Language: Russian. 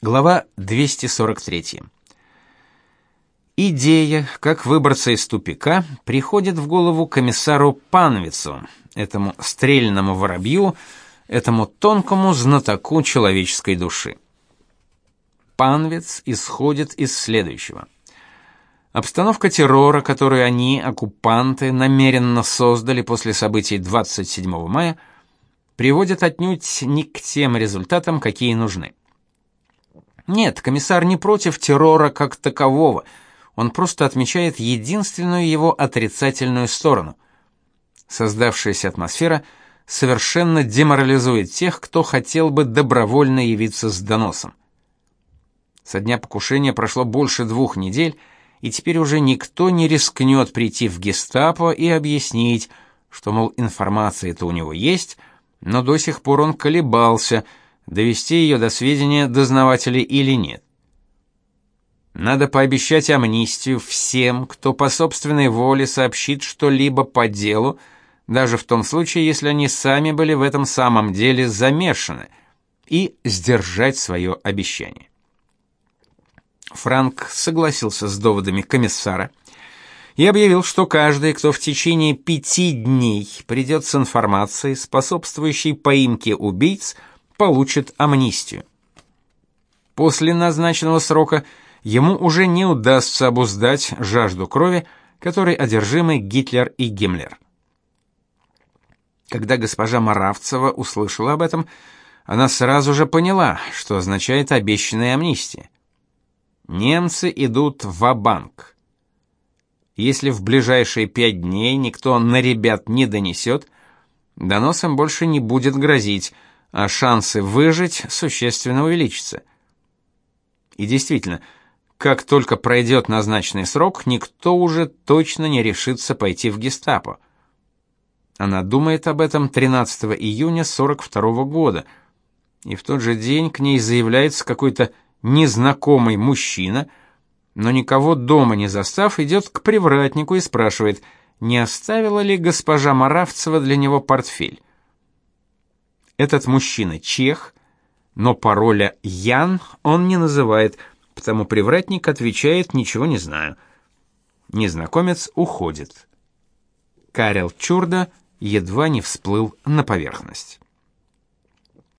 Глава 243. Идея, как выбраться из тупика, приходит в голову комиссару Панвицу, этому стрельному воробью, этому тонкому знатоку человеческой души. Панвиц исходит из следующего. Обстановка террора, которую они, оккупанты, намеренно создали после событий 27 мая, приводит отнюдь не к тем результатам, какие нужны. Нет, комиссар не против террора как такового. Он просто отмечает единственную его отрицательную сторону. Создавшаяся атмосфера совершенно деморализует тех, кто хотел бы добровольно явиться с доносом. Со дня покушения прошло больше двух недель, и теперь уже никто не рискнет прийти в Гестапо и объяснить, что мол информация-то у него есть, но до сих пор он колебался – довести ее до сведения дознавателей или нет. Надо пообещать амнистию всем, кто по собственной воле сообщит что-либо по делу, даже в том случае, если они сами были в этом самом деле замешаны, и сдержать свое обещание. Франк согласился с доводами комиссара и объявил, что каждый, кто в течение пяти дней придет с информацией, способствующей поимке убийц, получит амнистию. После назначенного срока ему уже не удастся обуздать жажду крови, которой одержимы Гитлер и Гиммлер. Когда госпожа Маравцева услышала об этом, она сразу же поняла, что означает обещанная амнистия. Немцы идут в банк Если в ближайшие пять дней никто на ребят не донесет, доносом больше не будет грозить, а шансы выжить существенно увеличатся. И действительно, как только пройдет назначенный срок, никто уже точно не решится пойти в Гестапо. Она думает об этом 13 июня 42 -го года, и в тот же день к ней заявляется какой-то незнакомый мужчина, но никого дома не застав, идет к привратнику и спрашивает, не оставила ли госпожа Маравцева для него портфель. Этот мужчина чех, но пароля Ян он не называет, потому привратник отвечает: "Ничего не знаю". Незнакомец уходит. Карел Чурда едва не всплыл на поверхность.